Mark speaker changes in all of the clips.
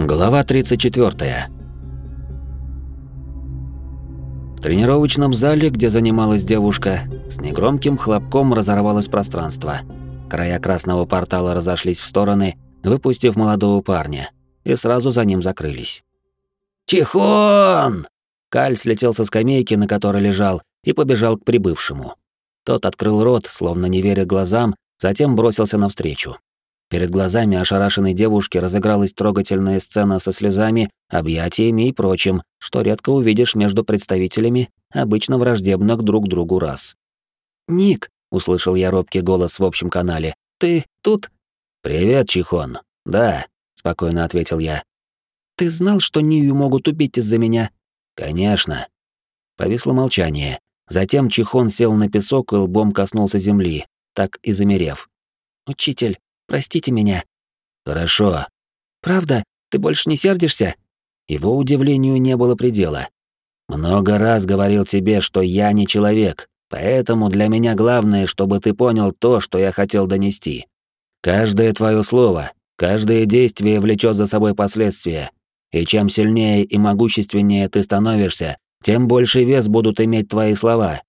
Speaker 1: Глава 34. В тренировочном зале, где занималась девушка, с негромким хлопком разорвалось пространство. Края красного портала разошлись в стороны, выпустив молодого парня, и сразу за ним закрылись. «Чихон!» Каль слетел со скамейки, на которой лежал, и побежал к прибывшему. Тот открыл рот, словно не веря глазам, затем бросился навстречу. Перед глазами ошарашенной девушки разыгралась трогательная сцена со слезами, объятиями и прочим, что редко увидишь между представителями обычно враждебных друг другу рас. «Ник», — услышал я робкий голос в общем канале, — «ты тут?» «Привет, Чихон. Да», — спокойно ответил я. «Ты знал, что Нию могут убить из-за меня?» «Конечно». Повисло молчание. Затем Чихон сел на песок и лбом коснулся земли, так и замерев. «Учитель, Простите меня». «Хорошо». «Правда? Ты больше не сердишься?» Его удивлению не было предела. «Много раз говорил тебе, что я не человек, поэтому для меня главное, чтобы ты понял то, что я хотел донести. Каждое твое слово, каждое действие влечет за собой последствия, и чем сильнее и могущественнее ты становишься, тем больше вес будут иметь твои слова.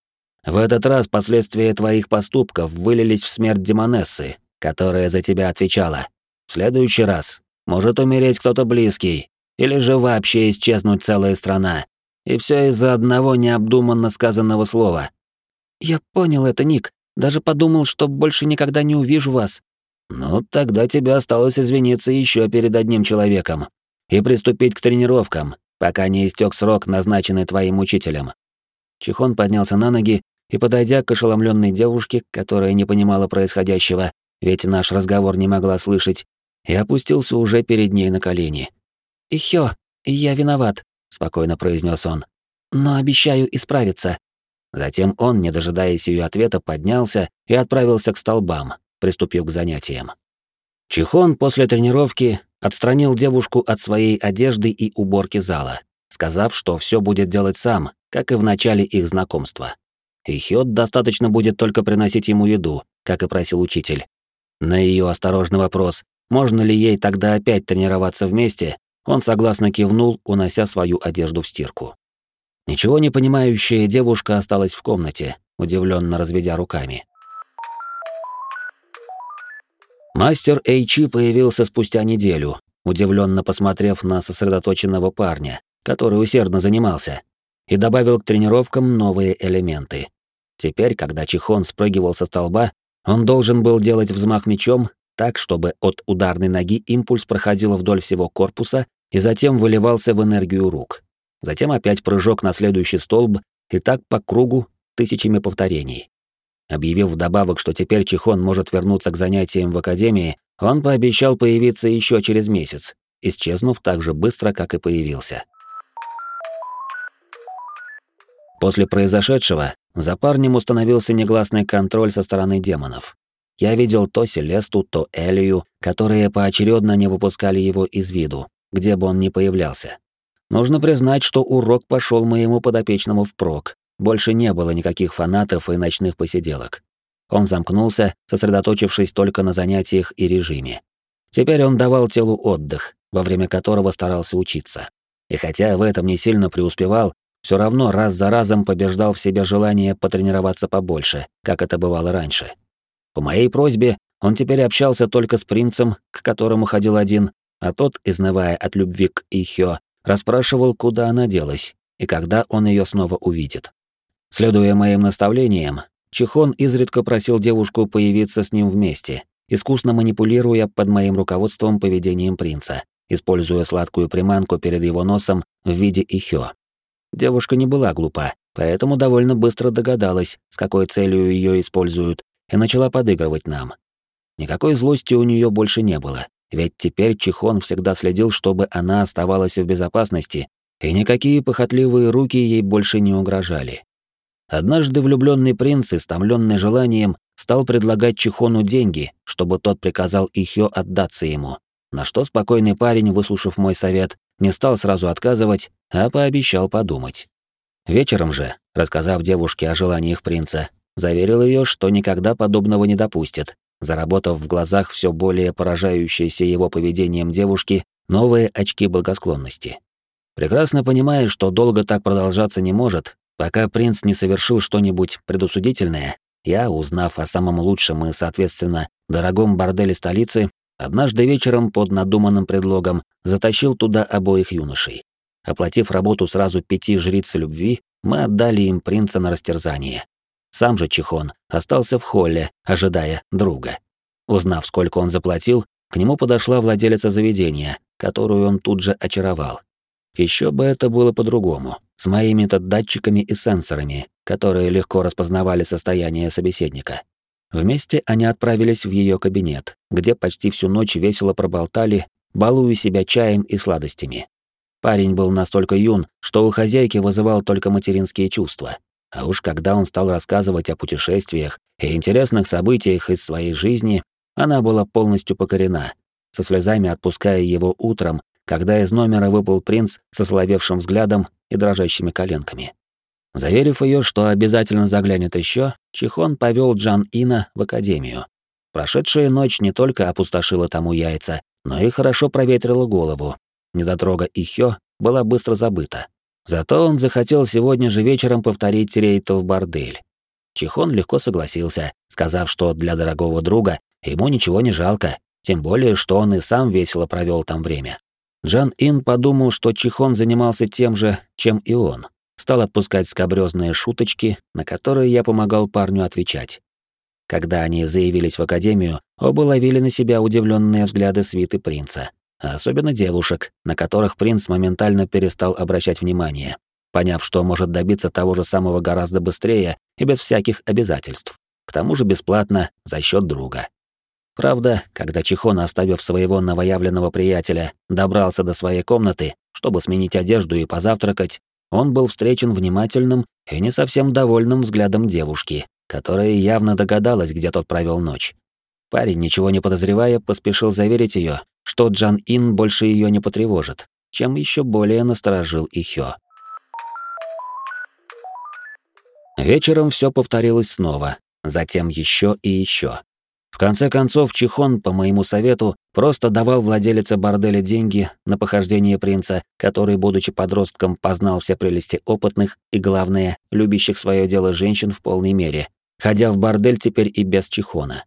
Speaker 1: В этот раз последствия твоих поступков вылились в смерть Демонессы, которая за тебя отвечала. В следующий раз может умереть кто-то близкий, или же вообще исчезнуть целая страна. И все из-за одного необдуманно сказанного слова. Я понял это, Ник. Даже подумал, что больше никогда не увижу вас. Ну, тогда тебе осталось извиниться еще перед одним человеком и приступить к тренировкам, пока не истек срок, назначенный твоим учителем. Чихон поднялся на ноги и, подойдя к ошеломленной девушке, которая не понимала происходящего, ведь наш разговор не могла слышать, и опустился уже перед ней на колени. «Ихё, я виноват», — спокойно произнес он. «Но обещаю исправиться». Затем он, не дожидаясь ее ответа, поднялся и отправился к столбам, приступив к занятиям. Чихон после тренировки отстранил девушку от своей одежды и уборки зала, сказав, что все будет делать сам, как и в начале их знакомства. И достаточно будет только приносить ему еду, как и просил учитель, на ее осторожный вопрос, можно ли ей тогда опять тренироваться вместе, он согласно кивнул, унося свою одежду в стирку. Ничего не понимающая девушка осталась в комнате, удивленно разведя руками. Мастер Эйчи появился спустя неделю, удивленно посмотрев на сосредоточенного парня, который усердно занимался, и добавил к тренировкам новые элементы. Теперь, когда Чихон спрыгивал со столба, он должен был делать взмах мечом так, чтобы от ударной ноги импульс проходил вдоль всего корпуса и затем выливался в энергию рук. Затем опять прыжок на следующий столб и так по кругу тысячами повторений. Объявив вдобавок, что теперь Чихон может вернуться к занятиям в академии, он пообещал появиться еще через месяц, исчезнув так же быстро, как и появился. После произошедшего за парнем установился негласный контроль со стороны демонов. Я видел то Селесту, то Элию, которые поочередно не выпускали его из виду, где бы он ни появлялся. Нужно признать, что урок пошел моему подопечному впрок. Больше не было никаких фанатов и ночных посиделок. Он замкнулся, сосредоточившись только на занятиях и режиме. Теперь он давал телу отдых, во время которого старался учиться. И хотя в этом не сильно преуспевал, все равно раз за разом побеждал в себе желание потренироваться побольше, как это бывало раньше. По моей просьбе он теперь общался только с принцем, к которому ходил один, а тот, изнывая от любви к Ихё, расспрашивал, куда она делась и когда он ее снова увидит. Следуя моим наставлениям, Чихон изредка просил девушку появиться с ним вместе, искусно манипулируя под моим руководством поведением принца, используя сладкую приманку перед его носом в виде Ихё. Девушка не была глупа, поэтому довольно быстро догадалась, с какой целью ее используют, и начала подыгрывать нам. Никакой злости у нее больше не было, ведь теперь Чихон всегда следил, чтобы она оставалась в безопасности, и никакие похотливые руки ей больше не угрожали. Однажды влюбленный принц, истомленный желанием, стал предлагать Чихону деньги, чтобы тот приказал Ихё отдаться ему, на что спокойный парень, выслушав мой совет, не стал сразу отказывать, а пообещал подумать. Вечером же, рассказав девушке о желаниях принца, заверил ее, что никогда подобного не допустит, заработав в глазах все более поражающейся его поведением девушки новые очки благосклонности. Прекрасно понимая, что долго так продолжаться не может, пока принц не совершил что-нибудь предусудительное, я, узнав о самом лучшем и, соответственно, дорогом борделе столицы, однажды вечером под надуманным предлогом затащил туда обоих юношей. Оплатив работу сразу пяти жриц любви, мы отдали им принца на растерзание. Сам же Чихон остался в холле, ожидая друга. Узнав, сколько он заплатил, к нему подошла владелица заведения, которую он тут же очаровал. Еще бы это было по-другому, с моими-то датчиками и сенсорами, которые легко распознавали состояние собеседника. Вместе они отправились в ее кабинет, где почти всю ночь весело проболтали, балуя себя чаем и сладостями. Парень был настолько юн, что у хозяйки вызывал только материнские чувства. А уж когда он стал рассказывать о путешествиях и интересных событиях из своей жизни, она была полностью покорена, со слезами отпуская его утром, когда из номера выпал принц со соловевшим взглядом и дрожащими коленками. Заверив ее, что обязательно заглянет еще, Чихон повел Джан Ина в академию. Прошедшая ночь не только опустошила тому яйца, но и хорошо проветрила голову. Недотрога Ихё была быстро забыта. Зато он захотел сегодня же вечером повторить рейд в бордель. Чихон легко согласился, сказав, что для дорогого друга ему ничего не жалко, тем более, что он и сам весело провел там время. Джан Ин подумал, что Чихон занимался тем же, чем и он. Стал отпускать скобрёзные шуточки, на которые я помогал парню отвечать. Когда они заявились в академию, оба ловили на себя удивленные взгляды свиты принца, а особенно девушек, на которых принц моментально перестал обращать внимание, поняв, что может добиться того же самого гораздо быстрее и без всяких обязательств. К тому же бесплатно за счет друга. Правда, когда Чихон, оставив своего новоявленного приятеля, добрался до своей комнаты, чтобы сменить одежду и позавтракать, он был встречен внимательным и не совсем довольным взглядом девушки, которая явно догадалась, где тот провел ночь. Парень, ничего не подозревая, поспешил заверить ее, что Джан Ин больше ее не потревожит, чем еще более насторожил Ихё. Вечером все повторилось снова, затем еще и еще. В конце концов, Чихон, по моему совету, просто давал владелице борделя деньги на похождение принца, который, будучи подростком, познал все прелести опытных и, главное, любящих свое дело женщин в полной мере, ходя в бордель теперь и без Чихона.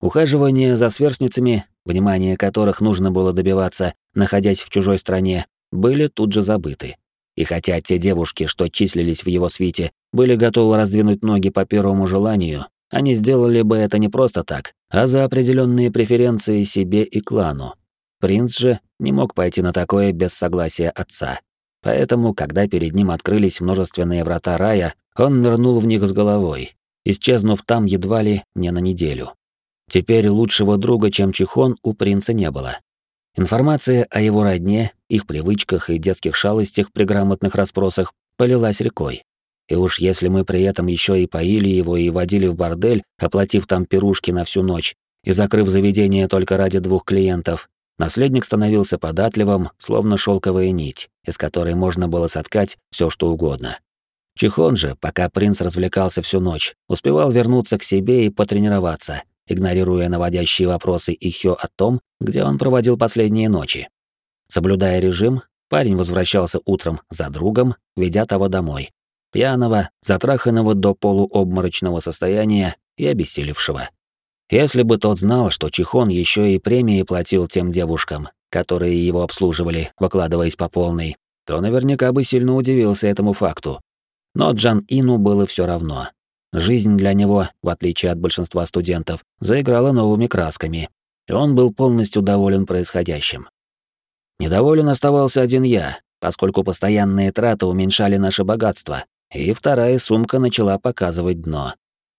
Speaker 1: Ухаживание за сверстницами, внимание которых нужно было добиваться, находясь в чужой стране, были тут же забыты. И хотя те девушки, что числились в его свите, были готовы раздвинуть ноги по первому желанию, они сделали бы это не просто так, а за определенные преференции себе и клану. Принц же не мог пойти на такое без согласия отца. Поэтому, когда перед ним открылись множественные врата рая, он нырнул в них с головой, исчезнув там едва ли не на неделю. Теперь лучшего друга, чем Чихон, у принца не было. Информация о его родне, их привычках и детских шалостях при грамотных расспросах полилась рекой. И уж если мы при этом еще и поили его и водили в бордель, оплатив там пирушки на всю ночь и закрыв заведение только ради двух клиентов, наследник становился податливым, словно шелковая нить, из которой можно было соткать все, что угодно. Чихон же, пока принц развлекался всю ночь, успевал вернуться к себе и потренироваться, игнорируя наводящие вопросы Ихё о том, где он проводил последние ночи. Соблюдая режим, парень возвращался утром за другом, ведя того домой, пьяного, затраханного до полуобморочного состояния и обессилевшего. Если бы тот знал, что Чихон еще и премии платил тем девушкам, которые его обслуживали, выкладываясь по полной, то наверняка бы сильно удивился этому факту. Но Джан Ину было все равно. Жизнь для него, в отличие от большинства студентов, заиграла новыми красками, и он был полностью доволен происходящим. Недоволен оставался один я, поскольку постоянные траты уменьшали наше богатство, и вторая сумка начала показывать дно.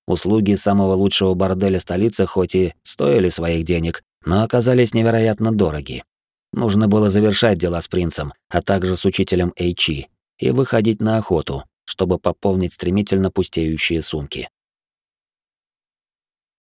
Speaker 1: Услуги самого лучшего борделя столицы хоть и стоили своих денег, но оказались невероятно дороги. Нужно было завершать дела с принцем, а также с учителем Эйчи, и выходить на охоту, чтобы пополнить стремительно пустеющие сумки.